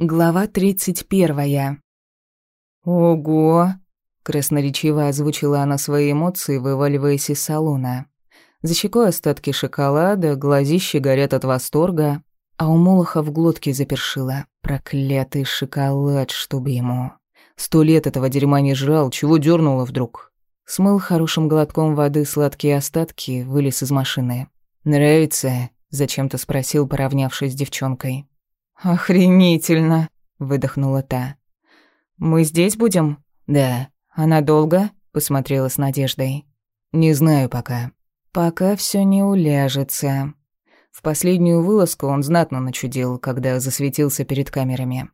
Глава тридцать первая. «Ого!» — красноречиво озвучила она свои эмоции, вываливаясь из салона. За щекой остатки шоколада, глазища горят от восторга, а у Молоха в глотке запершило. Проклятый шоколад, чтобы ему. Сто лет этого дерьма не жрал, чего дернуло вдруг. Смыл хорошим глотком воды сладкие остатки, вылез из машины. «Нравится?» — зачем-то спросил, поравнявшись с девчонкой. «Охренительно!» — выдохнула та. «Мы здесь будем?» «Да». «Она долго?» — посмотрела с надеждой. «Не знаю пока». «Пока все не уляжется». В последнюю вылазку он знатно начудил, когда засветился перед камерами.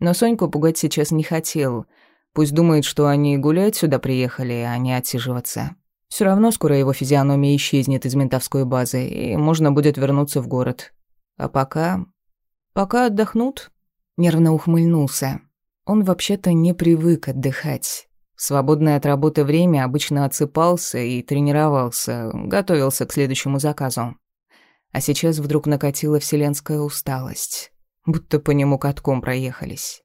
Но Соньку пугать сейчас не хотел. Пусть думает, что они гулять сюда приехали, а не отсиживаться. Все равно скоро его физиономия исчезнет из ментовской базы, и можно будет вернуться в город. А пока Пока отдохнут?» Нервно ухмыльнулся. Он вообще-то не привык отдыхать. В свободное от работы время обычно отсыпался и тренировался, готовился к следующему заказу. А сейчас вдруг накатила вселенская усталость. Будто по нему катком проехались.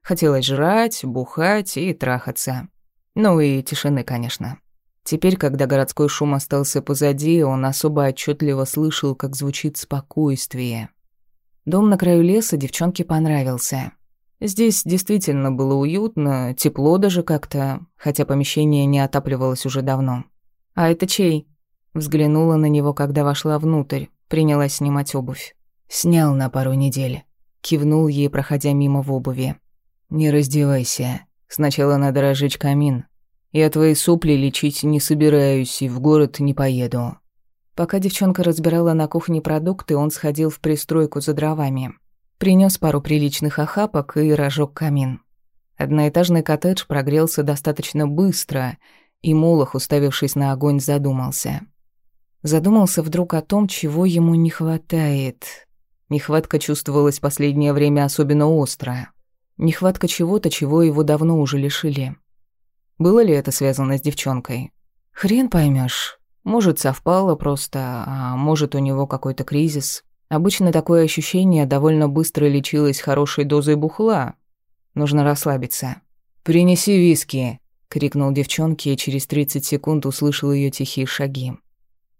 Хотелось жрать, бухать и трахаться. Ну и тишины, конечно. Теперь, когда городской шум остался позади, он особо отчетливо слышал, как звучит спокойствие — Дом на краю леса девчонке понравился. Здесь действительно было уютно, тепло даже как-то, хотя помещение не отапливалось уже давно. «А это чей?» Взглянула на него, когда вошла внутрь, принялась снимать обувь. «Снял на пару недель», — кивнул ей, проходя мимо в обуви. «Не раздевайся. Сначала надо разжечь камин. Я твои сопли лечить не собираюсь и в город не поеду. Пока девчонка разбирала на кухне продукты, он сходил в пристройку за дровами. Принес пару приличных охапок и разжег камин. Одноэтажный коттедж прогрелся достаточно быстро, и Молох, уставившись на огонь, задумался. Задумался вдруг о том, чего ему не хватает. Нехватка чувствовалась последнее время особенно остро. Нехватка чего-то, чего его давно уже лишили. Было ли это связано с девчонкой? Хрен поймешь. Может, совпало просто, а может, у него какой-то кризис. Обычно такое ощущение довольно быстро лечилось хорошей дозой бухла. Нужно расслабиться. «Принеси виски!» — крикнул девчонке и через 30 секунд услышал ее тихие шаги.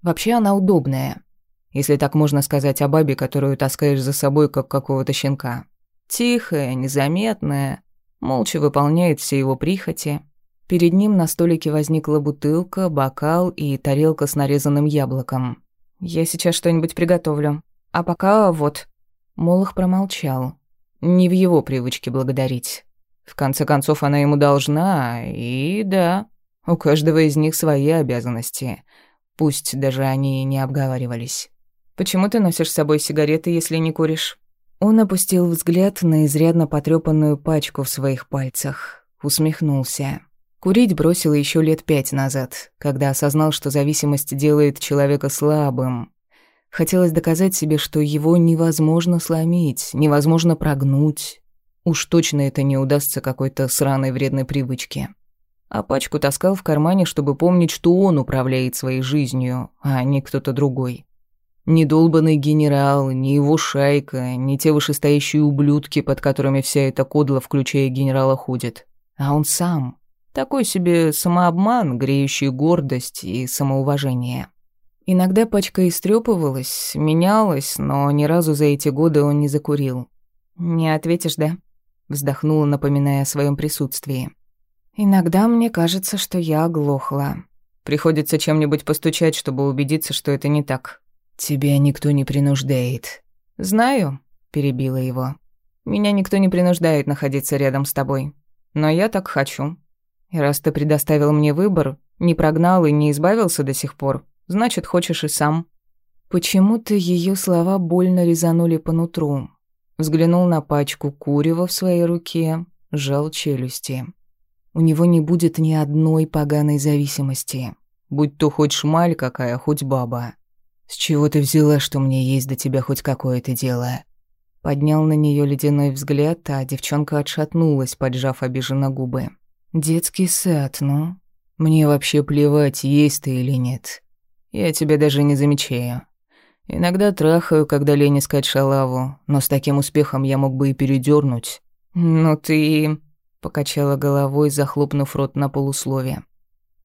Вообще она удобная, если так можно сказать о бабе, которую таскаешь за собой, как какого-то щенка. Тихая, незаметная, молча выполняет все его прихоти. Перед ним на столике возникла бутылка, бокал и тарелка с нарезанным яблоком. «Я сейчас что-нибудь приготовлю. А пока вот...» Молох промолчал. Не в его привычке благодарить. В конце концов, она ему должна, и да, у каждого из них свои обязанности. Пусть даже они не обговаривались. «Почему ты носишь с собой сигареты, если не куришь?» Он опустил взгляд на изрядно потрёпанную пачку в своих пальцах. Усмехнулся. Курить бросил еще лет пять назад, когда осознал, что зависимость делает человека слабым. Хотелось доказать себе, что его невозможно сломить, невозможно прогнуть. Уж точно это не удастся какой-то сраной вредной привычке. А пачку таскал в кармане, чтобы помнить, что он управляет своей жизнью, а не кто-то другой. Ни долбанный генерал, ни его шайка, ни те вышестоящие ублюдки, под которыми вся эта кодла, включая генерала, ходит. А он сам — такой себе самообман, греющий гордость и самоуважение. Иногда пачка истрёпывалась, менялась, но ни разу за эти годы он не закурил. «Не ответишь, да?» Вздохнула, напоминая о своем присутствии. «Иногда мне кажется, что я оглохла. Приходится чем-нибудь постучать, чтобы убедиться, что это не так». «Тебя никто не принуждает». «Знаю», — перебила его. «Меня никто не принуждает находиться рядом с тобой. Но я так хочу. И раз ты предоставил мне выбор, не прогнал и не избавился до сих пор, значит, хочешь и сам». Почему-то ее слова больно резанули по нутру. Взглянул на пачку курева в своей руке, сжал челюсти. У него не будет ни одной поганой зависимости. Будь то хоть шмаль какая, хоть баба. С чего ты взяла, что мне есть до тебя хоть какое-то дело? Поднял на нее ледяной взгляд, а девчонка отшатнулась, поджав обиженно губы. Детский сад, ну. Мне вообще плевать, есть ты или нет. Я тебя даже не замечаю. Иногда трахаю, когда лень искать шалаву, но с таким успехом я мог бы и передернуть. «Ну ты...» — покачала головой, захлопнув рот на полусловие.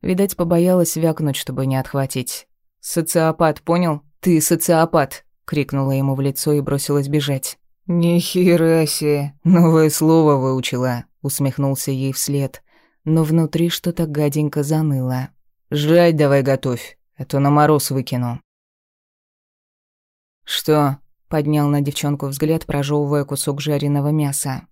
Видать, побоялась вякнуть, чтобы не отхватить. «Социопат, понял? Ты социопат!» — крикнула ему в лицо и бросилась бежать. «Нихера себе! Новое слово выучила!» — усмехнулся ей вслед. Но внутри что-то гаденько заныло. «Жрать давай готовь, а то на мороз выкину». «Что?» — поднял на девчонку взгляд, прожевывая кусок жареного мяса.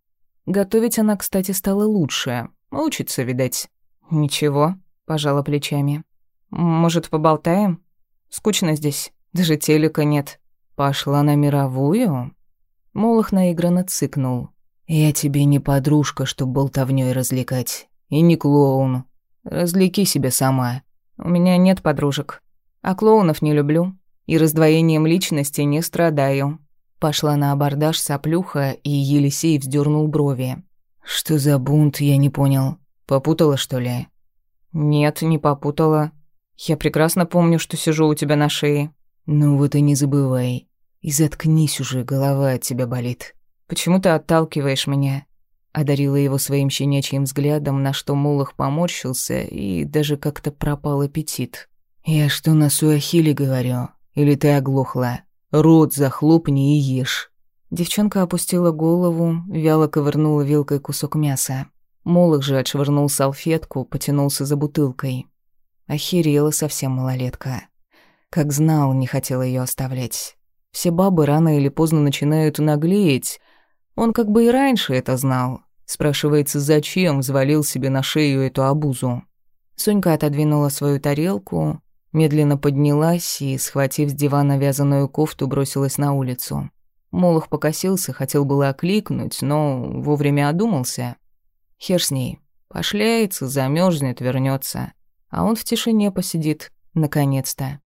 Готовить она, кстати, стала лучше. Учится, видать. «Ничего», — пожала плечами. «Может, поболтаем? Скучно здесь. Даже телека нет. Пошла на мировую?» Молох наигранно цыкнул. «Я тебе не подружка, чтоб болтовнёй развлекать. И не клоун. Развлеки себя сама. У меня нет подружек. А клоунов не люблю и раздвоением личности не страдаю». Пошла на абордаж соплюха, и Елисей вздернул брови. «Что за бунт, я не понял. Попутала, что ли?» «Нет, не попутала. Я прекрасно помню, что сижу у тебя на шее». «Ну вот и не забывай. И заткнись уже, голова от тебя болит. Почему ты отталкиваешь меня?» Одарила его своим щенячьим взглядом, на что Мулах поморщился, и даже как-то пропал аппетит. «Я что на суахиле говорю? Или ты оглохла? Рот захлопни и ешь». Девчонка опустила голову, вяло ковырнула вилкой кусок мяса. Молох же отшвырнул салфетку, потянулся за бутылкой. Охерела совсем малолетка. Как знал, не хотел ее оставлять. Все бабы рано или поздно начинают наглеть. Он как бы и раньше это знал. Спрашивается, зачем взвалил себе на шею эту обузу. Сонька отодвинула свою тарелку, медленно поднялась и, схватив с дивана вязаную кофту, бросилась на улицу. Молох покосился, хотел было окликнуть, но вовремя одумался. Хер с ней. Пошляется, замерзнет, вернется, А он в тишине посидит, наконец-то.